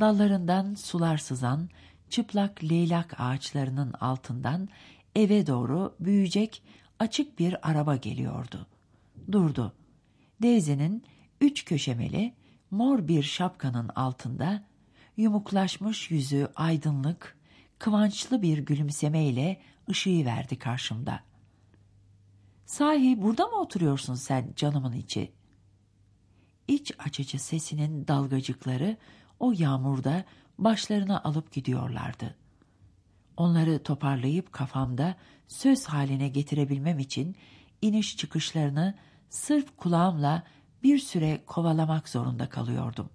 dallarından sular sızan çıplak leylak ağaçlarının altından eve doğru büyüyecek açık bir araba geliyordu. Durdu. Daisy'nin üç köşemeli mor bir şapkanın altında yumuklaşmış yüzü aydınlık, kıvançlı bir gülümsemeyle ışığı verdi karşımda. Sahi burada mı oturuyorsun sen canımın içi? İç açıcı sesinin dalgacıkları o yağmurda başlarına alıp gidiyorlardı. Onları toparlayıp kafamda söz haline getirebilmem için iniş çıkışlarını sırf kulağımla bir süre kovalamak zorunda kalıyordum.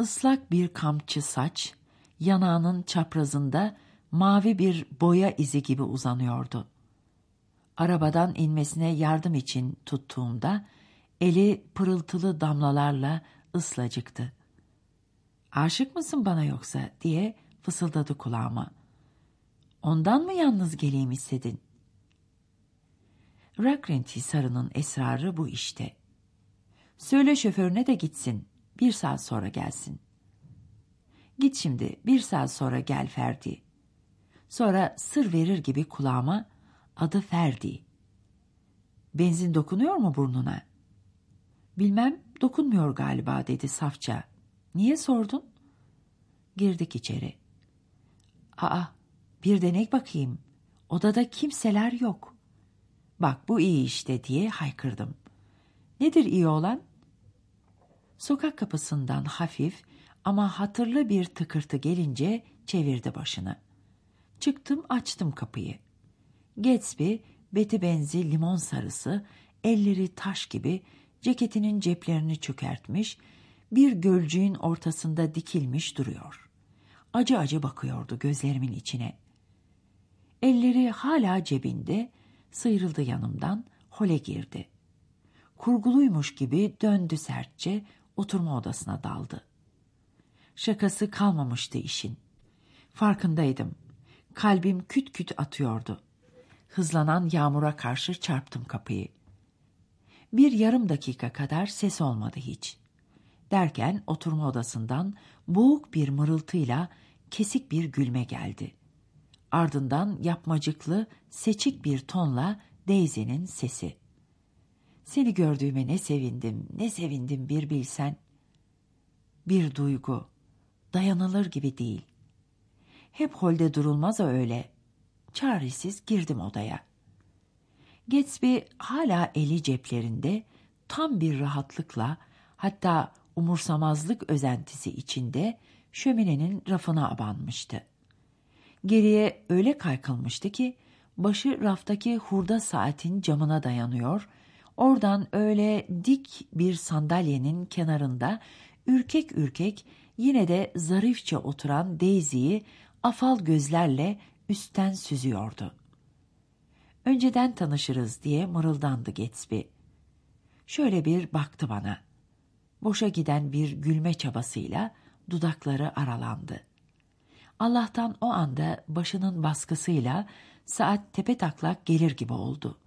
Islak bir kamçı saç, yanağının çaprazında mavi bir boya izi gibi uzanıyordu. Arabadan inmesine yardım için tuttuğumda eli pırıltılı damlalarla ıslacıktı. Aşık mısın bana yoksa diye fısıldadı kulağıma. Ondan mı yalnız geleyim istedin? Rakrent Hisarı'nın esrarı bu işte. Söyle şoförüne de gitsin. Bir saat sonra gelsin. Git şimdi bir saat sonra gel Ferdi. Sonra sır verir gibi kulağıma adı Ferdi. Benzin dokunuyor mu burnuna? Bilmem dokunmuyor galiba dedi safça. Niye sordun? Girdik içeri. Aa bir denek bakayım. Odada kimseler yok. Bak bu iyi işte diye haykırdım. Nedir iyi olan? Sokak kapısından hafif ama hatırlı bir tıkırtı gelince çevirdi başını. Çıktım açtım kapıyı. Gatsby, beti benzi limon sarısı, elleri taş gibi ceketinin ceplerini çökertmiş, bir gölcüğün ortasında dikilmiş duruyor. Acı acı bakıyordu gözlerimin içine. Elleri hala cebinde, sıyrıldı yanımdan, hole girdi. Kurguluymuş gibi döndü sertçe, oturma odasına daldı. Şakası kalmamıştı işin. Farkındaydım. Kalbim küt küt atıyordu. Hızlanan yağmura karşı çarptım kapıyı. Bir yarım dakika kadar ses olmadı hiç. Derken oturma odasından boğuk bir mırıltıyla kesik bir gülme geldi. Ardından yapmacıklı, seçik bir tonla Daisy'nin sesi. Seni gördüğüme ne sevindim, ne sevindim bir bilsen. Bir duygu, dayanılır gibi değil. Hep holde durulmaz öyle. Çaresiz girdim odaya. Gatsby hala eli ceplerinde, tam bir rahatlıkla, hatta umursamazlık özentisi içinde şöminenin rafına abanmıştı. Geriye öyle kaykılmıştı ki, başı raftaki hurda saatin camına dayanıyor, oradan öyle dik bir sandalyenin kenarında ürkek ürkek yine de zarifçe oturan Daisy'yi afal gözlerle üstten süzüyordu. Önceden tanışırız diye mırıldandı Gatsby. Şöyle bir baktı bana. Boşa giden bir gülme çabasıyla dudakları aralandı. Allah'tan o anda başının baskısıyla saat tepe taklak gelir gibi oldu.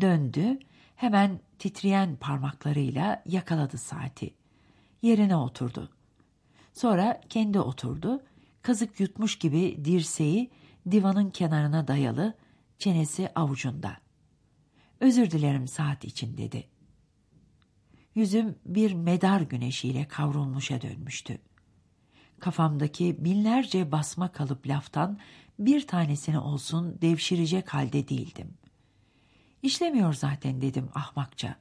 Döndü, hemen titreyen parmaklarıyla yakaladı saati. Yerine oturdu. Sonra kendi oturdu, kazık yutmuş gibi dirseği divanın kenarına dayalı, çenesi avucunda. Özür dilerim saat için dedi. Yüzüm bir medar güneşiyle kavrulmuşa dönmüştü. Kafamdaki binlerce basma kalıp laftan bir tanesini olsun devşirecek halde değildim. İşlemiyor zaten dedim ahmakça.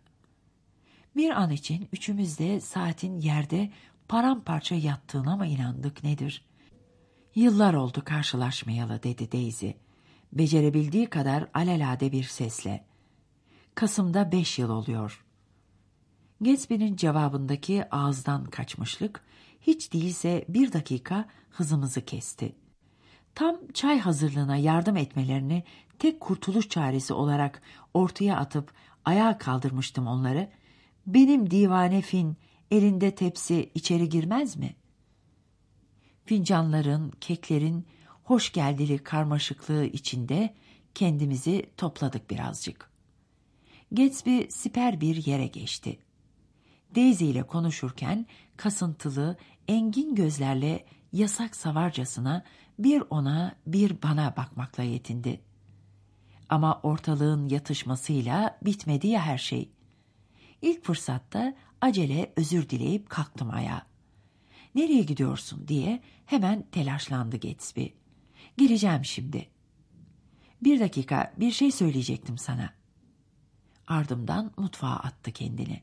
Bir an için üçümüz de saatin yerde paramparça yattığına mı inandık nedir? Yıllar oldu karşılaşmayalı dedi Daisy. Becerebildiği kadar alelade bir sesle. Kasım'da beş yıl oluyor. Gatsby'nin cevabındaki ağızdan kaçmışlık hiç değilse bir dakika hızımızı kesti. Tam çay hazırlığına yardım etmelerini tek kurtuluş çaresi olarak ortaya atıp ayağa kaldırmıştım onları. Benim divane fin elinde tepsi içeri girmez mi? Fincanların, keklerin hoş geldili karmaşıklığı içinde kendimizi topladık birazcık. Gatsby siper bir yere geçti. Daisy ile konuşurken kasıntılı, engin gözlerle yasak savarcasına bir ona bir bana bakmakla yetindi. Ama ortalığın yatışmasıyla bitmedi ya her şey. İlk fırsatta acele özür dileyip kalktım ayağa. Nereye gidiyorsun diye hemen telaşlandı Gatsby. Geleceğim şimdi. Bir dakika bir şey söyleyecektim sana. Ardımdan mutfağa attı kendini.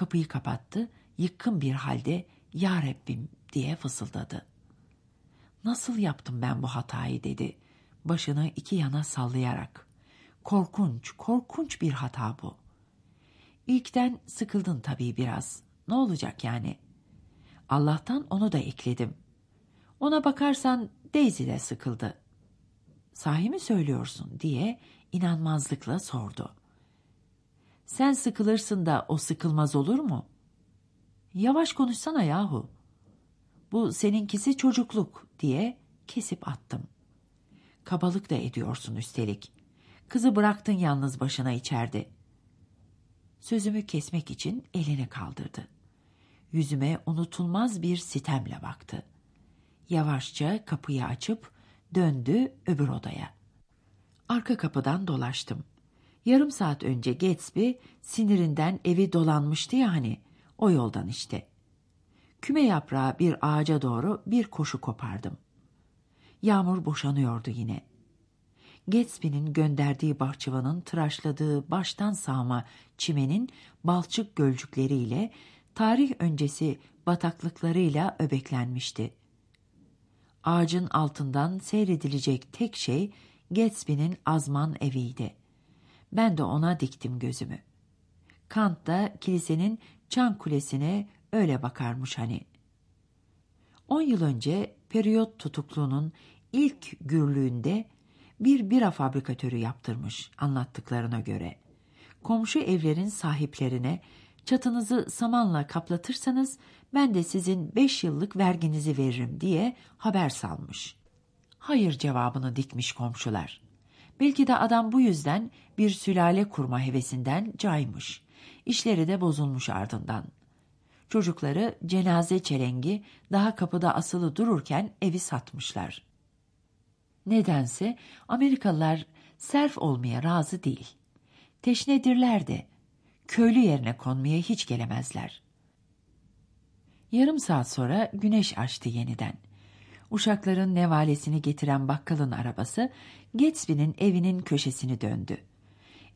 Kapıyı kapattı, yıkkın bir halde ya Rabbim diye fısıldadı. Nasıl yaptım ben bu hatayı dedi. Başını iki yana sallayarak. Korkunç, korkunç bir hata bu. İlkten sıkıldın tabii biraz. Ne olacak yani? Allah'tan onu da ekledim. Ona bakarsan Daisy de sıkıldı. Sahi mi söylüyorsun diye inanmazlıkla sordu. Sen sıkılırsın da o sıkılmaz olur mu? Yavaş konuşsana yahu. Bu seninkisi çocukluk diye kesip attım. Kabalık da ediyorsun üstelik. Kızı bıraktın yalnız başına içeride. Sözümü kesmek için elini kaldırdı. Yüzüme unutulmaz bir sitemle baktı. Yavaşça kapıyı açıp döndü öbür odaya. Arka kapıdan dolaştım. Yarım saat önce Gatsby sinirinden evi dolanmıştı ya hani, o yoldan işte. Küme yaprağı bir ağaca doğru bir koşu kopardım. Yağmur boşanıyordu yine. Gatsby'nin gönderdiği bahçıvanın tıraşladığı baştan sağma çimenin balçık gölcükleriyle tarih öncesi bataklıklarıyla öbeklenmişti. Ağacın altından seyredilecek tek şey Gatsby'nin azman eviydi. Ben de ona diktim gözümü. Kant da kilisenin çan kulesine öyle bakarmış hani. On yıl önce periyot tutukluğunun ilk gürlüğünde bir bira fabrikatörü yaptırmış anlattıklarına göre. Komşu evlerin sahiplerine çatınızı samanla kaplatırsanız ben de sizin beş yıllık verginizi veririm diye haber salmış. Hayır cevabını dikmiş komşular. Belki de adam bu yüzden bir sülale kurma hevesinden caymış. İşleri de bozulmuş ardından. Çocukları cenaze çelengi daha kapıda asılı dururken evi satmışlar. Nedense Amerikalılar serf olmaya razı değil. Teşnedirler de köylü yerine konmaya hiç gelemezler. Yarım saat sonra güneş açtı yeniden. Uşakların nevalesini getiren bakkalın arabası Gatsby'nin evinin köşesini döndü.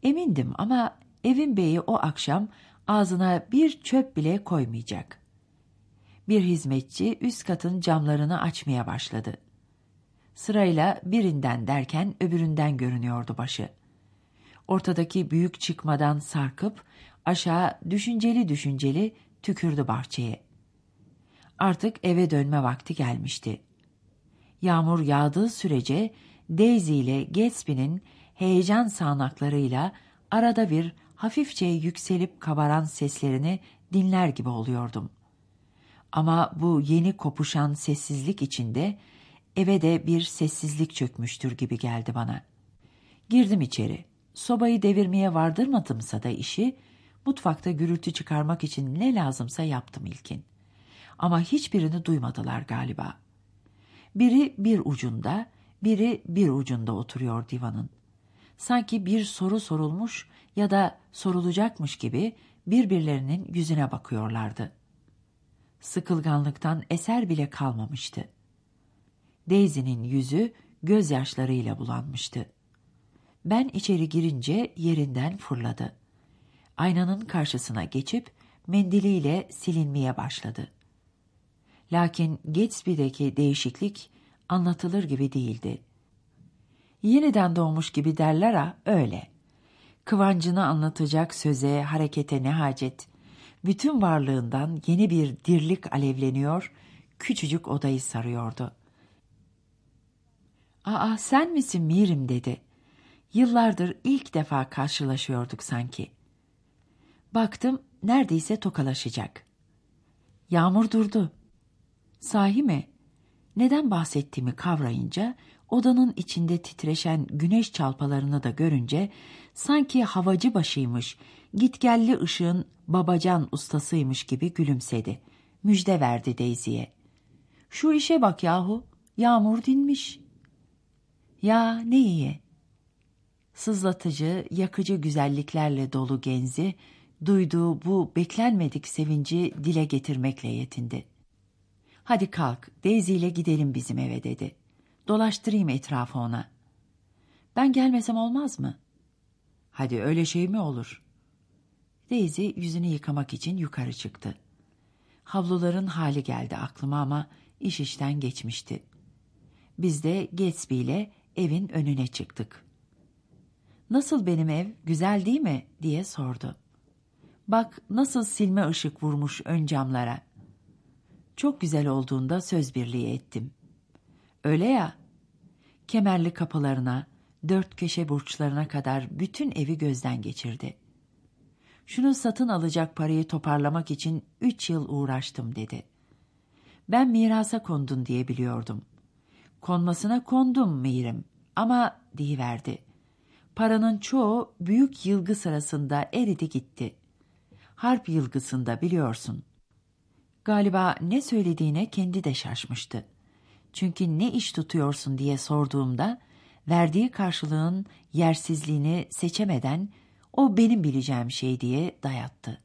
Emindim ama evin beyi o akşam ağzına bir çöp bile koymayacak. Bir hizmetçi üst katın camlarını açmaya başladı. Sırayla birinden derken öbüründen görünüyordu başı. Ortadaki büyük çıkmadan sarkıp aşağı düşünceli düşünceli tükürdü bahçeye. Artık eve dönme vakti gelmişti. Yağmur yağdığı sürece Daisy ile Gatsby'nin heyecan sağanaklarıyla arada bir hafifçe yükselip kabaran seslerini dinler gibi oluyordum. Ama bu yeni kopuşan sessizlik içinde eve de bir sessizlik çökmüştür gibi geldi bana. Girdim içeri. Sobayı devirmeye vardırmadımsa da işi, mutfakta gürültü çıkarmak için ne lazımsa yaptım ilkin. Ama hiçbirini duymadılar galiba. Biri bir ucunda, biri bir ucunda oturuyor divanın. Sanki bir soru sorulmuş ya da sorulacakmış gibi birbirlerinin yüzüne bakıyorlardı. Sıkılganlıktan eser bile kalmamıştı. Daisy'nin yüzü gözyaşlarıyla bulanmıştı. Ben içeri girince yerinden fırladı. Aynanın karşısına geçip mendiliyle silinmeye başladı. Lakin Gatsby'deki değişiklik anlatılır gibi değildi. Yeniden doğmuş gibi derler ha öyle. Kıvancını anlatacak söze, harekete ne hacet. Bütün varlığından yeni bir dirlik alevleniyor, küçücük odayı sarıyordu. ''Aa sen misin Mirim?'' dedi. Yıllardır ilk defa karşılaşıyorduk sanki. Baktım neredeyse tokalaşacak. Yağmur durdu. Sahi mi? Neden bahsettiğimi kavrayınca odanın içinde titreşen güneş çalpalarını da görünce sanki havacı başıymış Gitgelli ışığın babacan ustasıymış gibi gülümsedi. Müjde verdi Daisy'ye. Şu işe bak yahu, yağmur dinmiş. Ya ne iyi. Sızlatıcı, yakıcı güzelliklerle dolu genzi, duyduğu bu beklenmedik sevinci dile getirmekle yetindi. Hadi kalk, Daisy ile gidelim bizim eve dedi. Dolaştırayım etrafı ona. Ben gelmesem olmaz mı? Hadi öyle şey mi olur? Daisy yüzünü yıkamak için yukarı çıktı. Havluların hali geldi aklıma ama iş işten geçmişti. Biz de Gatsby ile evin önüne çıktık. Nasıl benim ev, güzel değil mi? diye sordu. Bak nasıl silme ışık vurmuş ön camlara. Çok güzel olduğunda söz birliği ettim. Öyle ya, kemerli kapılarına, dört köşe burçlarına kadar bütün evi gözden geçirdi. Şunu satın alacak parayı toparlamak için üç yıl uğraştım dedi. Ben mirasa kondun diye biliyordum. Konmasına kondum Meyrim ama diyiverdi. Paranın çoğu büyük yılgı sırasında eridi gitti. Harp yılgısında biliyorsun. Galiba ne söylediğine kendi de şaşmıştı. Çünkü ne iş tutuyorsun diye sorduğumda verdiği karşılığın yersizliğini seçemeden o benim bileceğim şey diye dayattı.